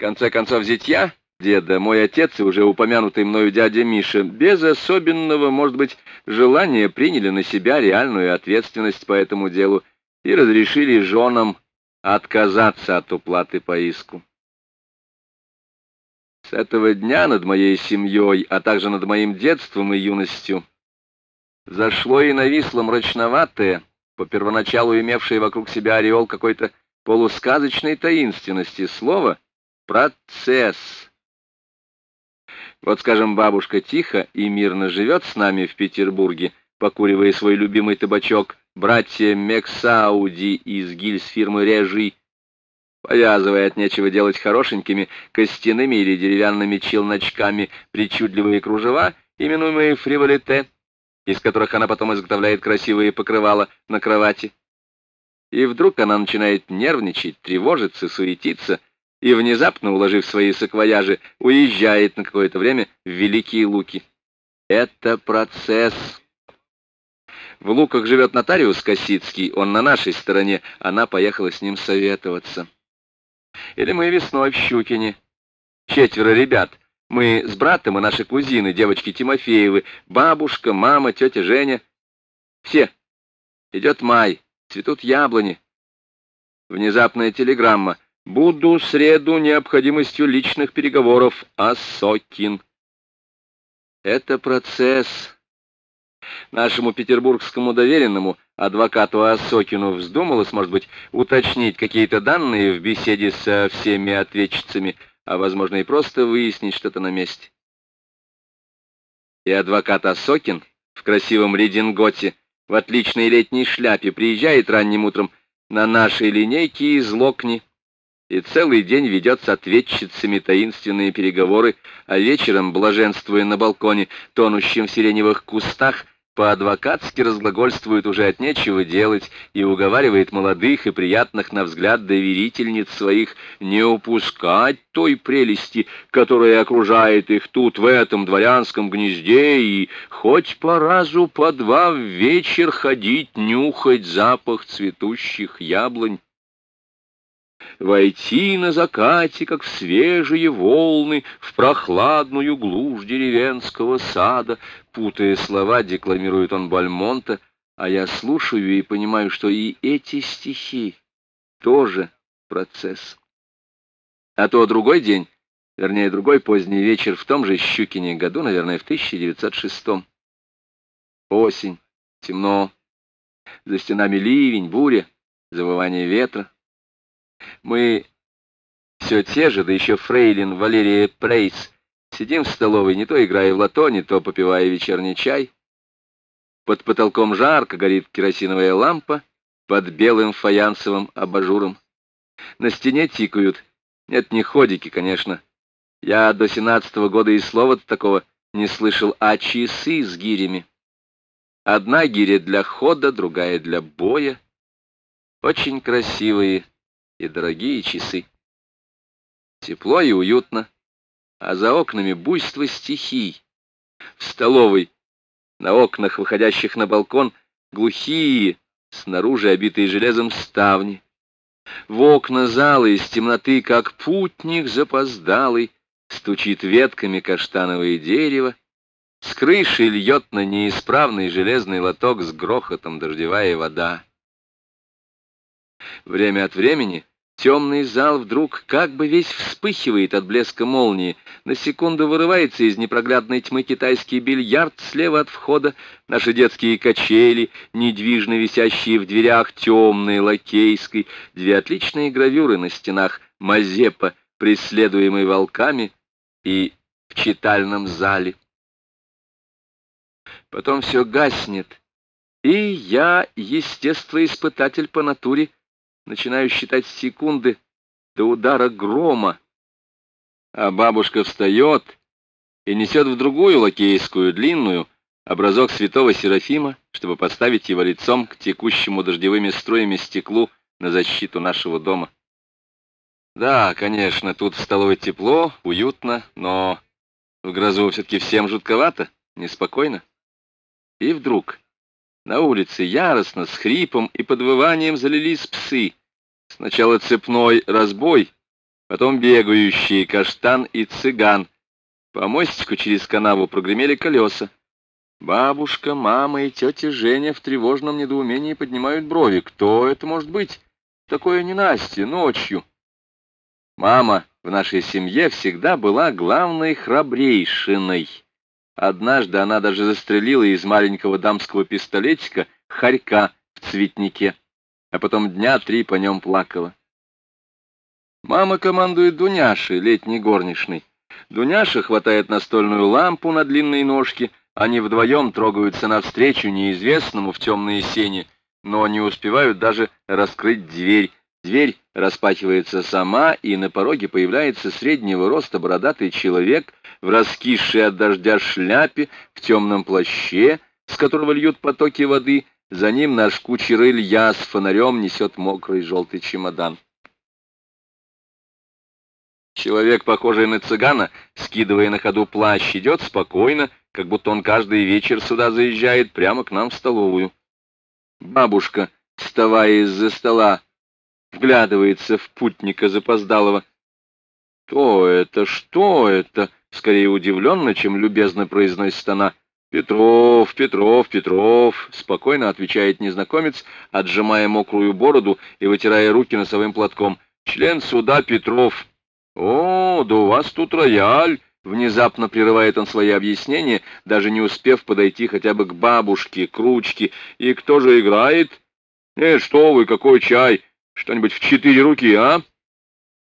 конце концов, зятья, деда, мой отец и уже упомянутый мною дядя Миша, без особенного, может быть, желания приняли на себя реальную ответственность по этому делу и разрешили женам отказаться от уплаты по иску. С этого дня над моей семьей, а также над моим детством и юностью, зашло и нависло мрачноватое, по первоначалу имевшее вокруг себя ореол какой-то полусказочной таинственности слово «процесс». Вот, скажем, бабушка тихо и мирно живет с нами в Петербурге, покуривая свой любимый табачок, братья Мексауди из гильз фирмы Режи, повязывая от нечего делать хорошенькими костяными или деревянными челночками причудливые кружева, именуемые фриволите, из которых она потом изготовляет красивые покрывала на кровати. И вдруг она начинает нервничать, тревожиться, суетиться, и, внезапно уложив свои саквояжи, уезжает на какое-то время в Великие Луки. Это процесс. В Луках живет нотариус Косицкий, он на нашей стороне, она поехала с ним советоваться. Или мы весной в Щукине. Четверо ребят. Мы с братом и наши кузины, девочки Тимофеевы, бабушка, мама, тетя Женя. Все. Идет май, цветут яблони. Внезапная телеграмма. Буду среду необходимостью личных переговоров. Асокин. Это процесс. Нашему петербургскому доверенному, адвокату Осокину, вздумалось, может быть, уточнить какие-то данные в беседе со всеми ответчицами, а, возможно, и просто выяснить что-то на месте. И адвокат Осокин в красивом рединготе, в отличной летней шляпе, приезжает ранним утром на нашей линейке из Локни, и целый день ведет с ответчицами таинственные переговоры, а вечером, блаженствуя на балконе, тонущем в сиреневых кустах, по-адвокатски разглагольствует уже от нечего делать и уговаривает молодых и приятных на взгляд доверительниц своих не упускать той прелести, которая окружает их тут, в этом дворянском гнезде, и хоть по разу по два в вечер ходить нюхать запах цветущих яблонь войти на закате, как в свежие волны, в прохладную глушь деревенского сада. Путая слова, декламирует он Бальмонта, а я слушаю и понимаю, что и эти стихи тоже процесс. А то другой день, вернее, другой поздний вечер в том же Щукине году, наверное, в 1906 -м. Осень, темно, за стенами ливень, буря, завывание ветра. Мы все те же, да еще фрейлин Валерия Прейс, сидим в столовой, не то играя в лото, не то попивая вечерний чай. Под потолком жарко горит керосиновая лампа под белым фаянсовым абажуром. На стене тикают. Нет, не ходики, конечно. Я до семнадцатого года и слова-то такого не слышал, а часы с гирями. Одна гиря для хода, другая для боя. Очень красивые, и дорогие часы. Тепло и уютно, а за окнами буйство стихий. В столовой, на окнах, выходящих на балкон, глухие, снаружи обитые железом ставни. В окна зала из темноты, как путник запоздалый, стучит ветками каштановое дерево, с крыши льет на неисправный железный лоток с грохотом дождевая вода. Время от времени Темный зал вдруг как бы весь вспыхивает от блеска молнии. На секунду вырывается из непроглядной тьмы китайский бильярд слева от входа, наши детские качели, недвижно висящие в дверях темной лакейской, две отличные гравюры на стенах Мазепа, преследуемый волками, и в читальном зале. Потом все гаснет, и я, естествоиспытатель по натуре, начинаю считать секунды до удара грома, а бабушка встает и несет в другую лакейскую длинную образок святого Серафима, чтобы поставить его лицом к текущему дождевыми струями стеклу на защиту нашего дома. Да, конечно, тут в столовой тепло, уютно, но в грозу все-таки всем жутковато, неспокойно. И вдруг на улице яростно, с хрипом и подвыванием залились псы. Сначала цепной разбой, Потом бегающие каштан и цыган. По мостику через канаву прогремели колеса. Бабушка, мама и тетя Женя в тревожном недоумении поднимают брови. Кто это может быть? Такое не Настя, ночью. Мама в нашей семье всегда была главной храбрейшиной. Однажды она даже застрелила из маленького дамского пистолетика хорька в цветнике, а потом дня три по нем плакала. Мама командует Дуняшей, летней горничной. Дуняша хватает настольную лампу на длинные ножки, они вдвоем трогаются навстречу неизвестному в темные сени, но не успевают даже раскрыть дверь. Дверь распахивается сама, и на пороге появляется среднего роста бородатый человек в раскисшей от дождя шляпе, в темном плаще, с которого льют потоки воды. За ним наш кучер Илья с фонарем несет мокрый желтый чемодан. Человек, похожий на цыгана, скидывая на ходу плащ, идет спокойно, как будто он каждый вечер сюда заезжает прямо к нам в столовую. Бабушка, вставая из-за стола, вглядывается в путника запоздалого. «Что это? Что это?» — скорее удивленно, чем любезно произносит она. «Петров, Петров, Петров!» — спокойно отвечает незнакомец, отжимая мокрую бороду и вытирая руки носовым платком. «Член суда Петров!» «О, да у вас тут рояль!» Внезапно прерывает он свои объяснения, даже не успев подойти хотя бы к бабушке, к ручке. «И кто же играет?» «Нет, что вы, какой чай! Что-нибудь в четыре руки, а?